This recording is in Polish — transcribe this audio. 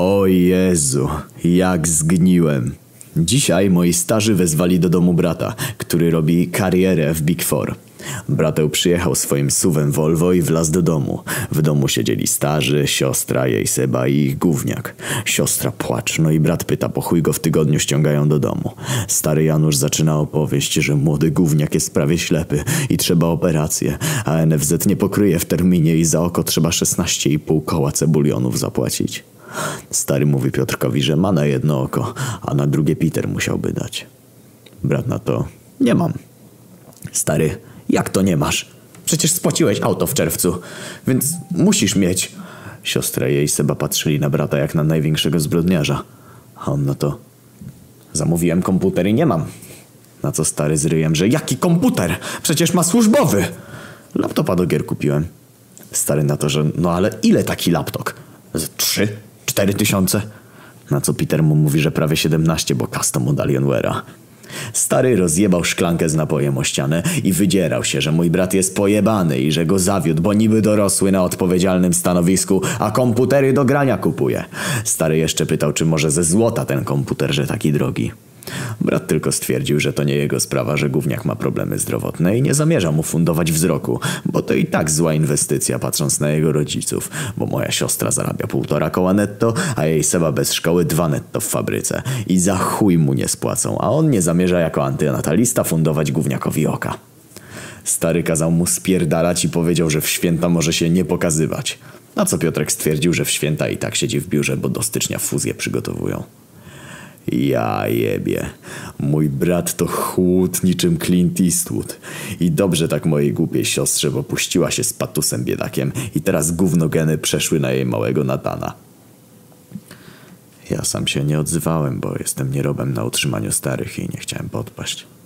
O Jezu, jak zgniłem. Dzisiaj moi starzy wezwali do domu brata, który robi karierę w Big Four. Brateł przyjechał swoim suwem Volvo i wlazł do domu. W domu siedzieli starzy, siostra, jej Seba i ich gówniak. Siostra płacz, no i brat pyta, po chuj go w tygodniu ściągają do domu. Stary Janusz zaczyna opowieść, że młody gówniak jest prawie ślepy i trzeba operację, a NFZ nie pokryje w terminie i za oko trzeba 16,5 koła cebulionów zapłacić. Stary mówi Piotrkowi, że ma na jedno oko, a na drugie Peter musiałby dać. Brat na to, nie mam. Stary, jak to nie masz? Przecież spłaciłeś auto w czerwcu, więc musisz mieć. Siostra jej Seba patrzyli na brata jak na największego zbrodniarza. A on na to, zamówiłem komputer i nie mam. Na co stary z ryjem, że jaki komputer? Przecież ma służbowy. Laptopa do gier kupiłem. Stary na to, że no ale ile taki laptop? Trzy? Cztery tysiące? Na co Peter mu mówi, że prawie 17, bo custom od Alienware'a. Stary rozjebał szklankę z napojem o ścianę i wydzierał się, że mój brat jest pojebany i że go zawiódł, bo niby dorosły na odpowiedzialnym stanowisku, a komputery do grania kupuje. Stary jeszcze pytał, czy może ze złota ten komputer, że taki drogi. Brat tylko stwierdził, że to nie jego sprawa, że gówniak ma problemy zdrowotne i nie zamierza mu fundować wzroku, bo to i tak zła inwestycja patrząc na jego rodziców, bo moja siostra zarabia półtora koła netto, a jej Seba bez szkoły dwa netto w fabryce i za chuj mu nie spłacą, a on nie zamierza jako antynatalista fundować gówniakowi oka. Stary kazał mu spierdalać i powiedział, że w święta może się nie pokazywać. Na co Piotrek stwierdził, że w święta i tak siedzi w biurze, bo do stycznia fuzję przygotowują. Ja jebie. Mój brat to chłód niczym Clint Eastwood. I dobrze tak mojej głupiej siostrze, bo puściła się z patusem biedakiem i teraz gównogeny przeszły na jej małego Natana. Ja sam się nie odzywałem, bo jestem nierobem na utrzymaniu starych i nie chciałem podpaść.